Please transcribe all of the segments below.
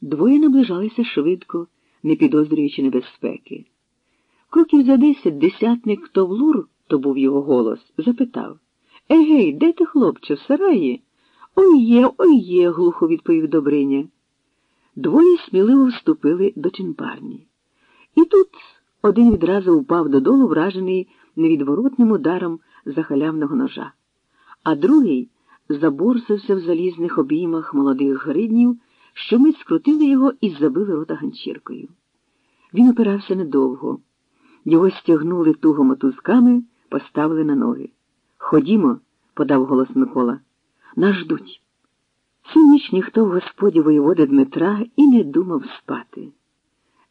Двоє наближалися швидко, не підозрюючи небезпеки. Кроків за десять десятник Товлур, то був його голос, запитав Егей, де ти, хлопче, в сараї? Ой є, ой є, глухо відповів Добриня. Двоє сміливо вступили до чинпарні. І тут один відразу впав додолу, вражений невідворотним ударом захалявного ножа, а другий заборсився в залізних обіймах молодих гриднів, що мить скрутили його і забили рота ганчіркою. Він опирався недовго. Його стягнули туго мотузками, поставили на ноги. Ходімо, подав голос Микола. Нас ждуть. Цю ніч ніхто в господі воєводи Дмитра і не думав спати.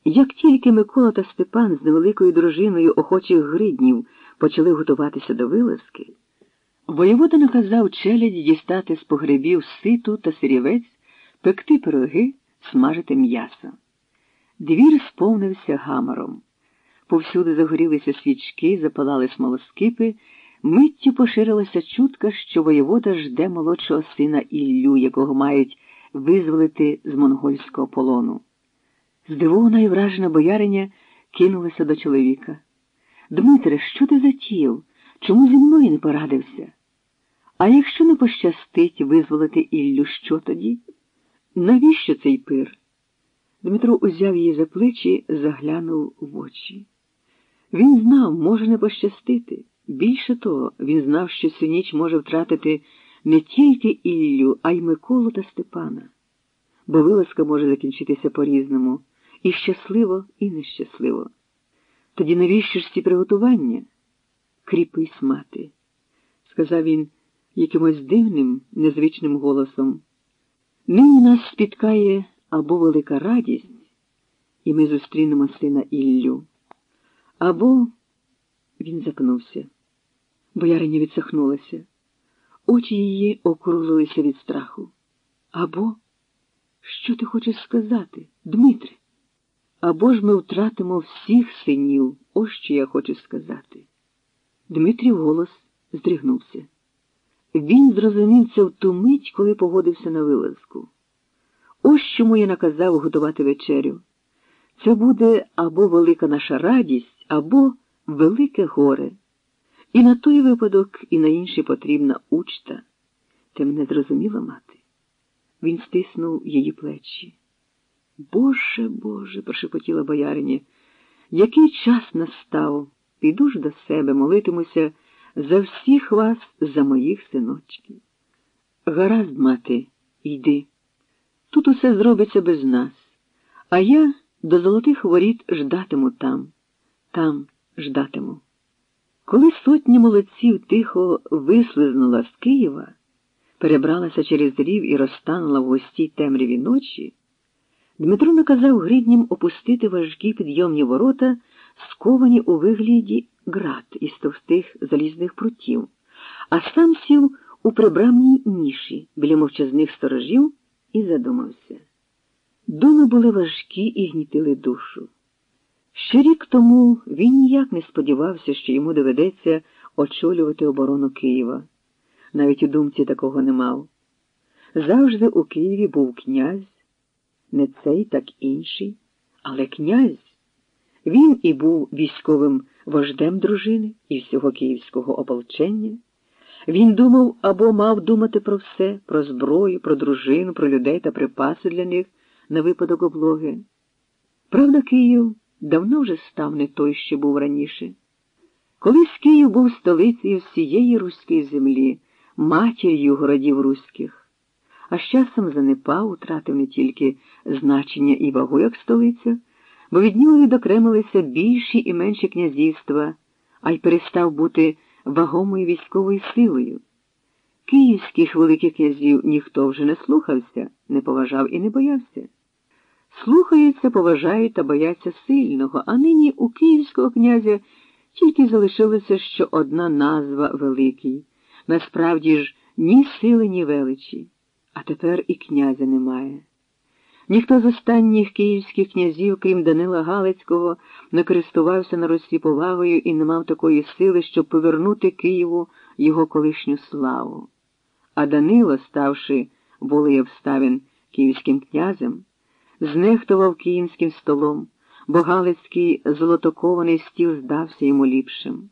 Як тільки Микола та Степан з невеликою дружиною охочих гриднів почали готуватися до вилазки, воєвода наказав челяді дістати з погребів ситу та сирівець, пекти пироги, смажити м'ясо. Двір сповнився гамором. Повсюди загорілися свічки, запалали смолоскипи, миттю поширилася чутка, що воєвода жде молодшого сина Іллю, якого мають визволити з монгольського полону. Здивована і вражена бояриня кинулася до чоловіка. Дмитре, що ти затіяв? Чому зі мною не порадився? А якщо не пощастить визволити Іллю, що тоді? Навіщо цей пир? Дмитро узяв її за плечі, заглянув в очі. Він знав, може не пощастити. Більше того, він знав, що цю ніч може втратити не тільки Іллю, а й Миколу та Степана, бо вилазка може закінчитися по-різному і щасливо, і нещасливо. Тоді навіщо ж ці приготування? Кріпись, мати, сказав він якимось дивним, незвичним голосом. Нині нас спіткає або велика радість, і ми зустрінемо сина Іллю, або він запнувся. Бояриня відсахнулася. Очі її округлилися від страху. Або, що ти хочеш сказати, Дмитре? Або ж ми втратимо всіх синів, ось що я хочу сказати. Дмитрів голос здригнувся. Він зрозумів це в ту мить, коли погодився на вилазку. Ось чому я наказав готувати вечерю. Це буде або велика наша радість, або велике горе. І на той випадок, і на інший потрібна учта. Ти мене зрозуміла, мати? Він стиснув її плечі. Боже, Боже, прошепотіла бояриня, який час настав? Піду ж до себе, молитимуся за всіх вас, за моїх синочків. Гаразд, мати, йди. Тут усе зробиться без нас, а я до золотих воріт ждатиму там, там ждатиму. Коли сотні молодців тихо вислизнула з Києва, перебралася через рів і розтанула в густій темряві ночі, Дмитро наказав гриднім опустити важкі підйомні ворота, сковані у вигляді град із товстих залізних прутів, а сам сів у прибрамній ніші біля мовчазних сторожів і задумався. Думи були важкі і гнітили душу. Ще рік тому він ніяк не сподівався, що йому доведеться очолювати оборону Києва. Навіть у думці такого не мав. Завжди у Києві був князь, не цей, так інший, але князь. Він і був військовим вождем дружини і всього київського ополчення. Він думав або мав думати про все, про зброю, про дружину, про людей та припаси для них на випадок облоги. Правда, Київ давно вже став не той, що був раніше. Колись Київ був столицею всієї руської землі, матір'ю городів руських, а з часом занепав, утратив не тільки значення і вагу як столиця, бо від нього відокремилися більші і менші князівства, а й перестав бути вагомою військовою силою. Київських великих князів ніхто вже не слухався, не поважав і не боявся. Слухаються, поважають та бояться сильного, а нині у київського князя тільки залишилося що одна назва великий. Насправді ж ні сили, ні величі, а тепер і князя немає. Ніхто з останніх київських князів, крім Данила Галицького, не користувався на Росі повагою і не мав такої сили, щоб повернути Києву його колишню славу. А Данило, ставши волею обставин київським князем, знехтував київським столом, бо Галицький золотокований стіл здався йому ліпшим.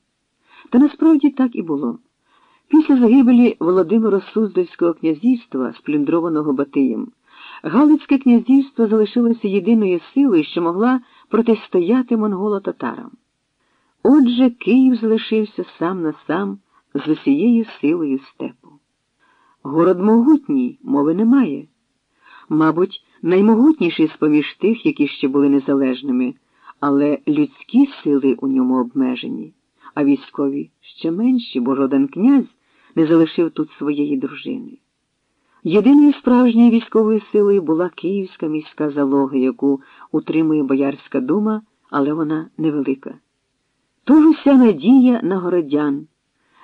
Та насправді так і було. Після загибелі Володимира Суздальського князівства, сплюндрованого Батиєм, Галицьке князівство залишилося єдиною силою, що могла протистояти монголо-татарам. Отже, Київ залишився сам на сам з усією силою степу. Город могутній, мови немає. Мабуть, наймогутніший з поміж тих, які ще були незалежними, але людські сили у ньому обмежені, а військові ще менші, бо жоден князь не залишив тут своєї дружини. Єдиною справжньою військовою силою була київська міська залога, яку утримує Боярська дума, але вона невелика. Тож уся надія на городян,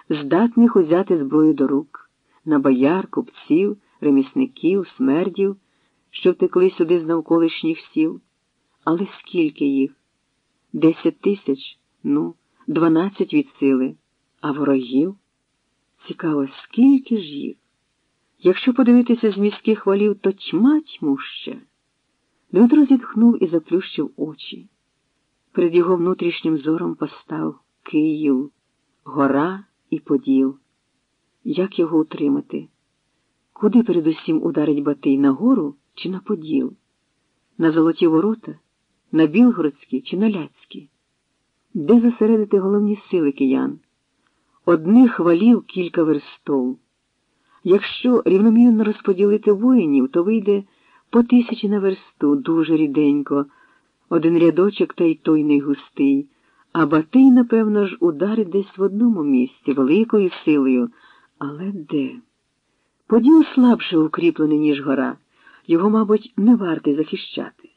здатних узяти зброю до рук, на бояр, купців, ремісників, смердів, що втекли сюди з навколишніх сіл. Але скільки їх? Десять тисяч, ну, дванадцять від сили, а ворогів? Цікаво, скільки ж їх? Якщо подивитися з міських валів, то тьма тьмуща. Дмитро зітхнув і заплющив очі. Перед його внутрішнім зором постав Київ, гора і поділ. Як його утримати? Куди передусім ударить Батий на гору чи на поділ? На золоті ворота, на Білгородські чи на Ляцькі? Де зосередити головні сили киян? Одних валів кілька верстов. Якщо рівномірно розподілити воїнів, то вийде по тисячі на версту, дуже ріденько, один рядочок та й той не густий, а Батий, напевно ж, ударить десь в одному місці, великою силою. Але де? Поділ слабше укріплений, ніж гора, його, мабуть, не варто захищати.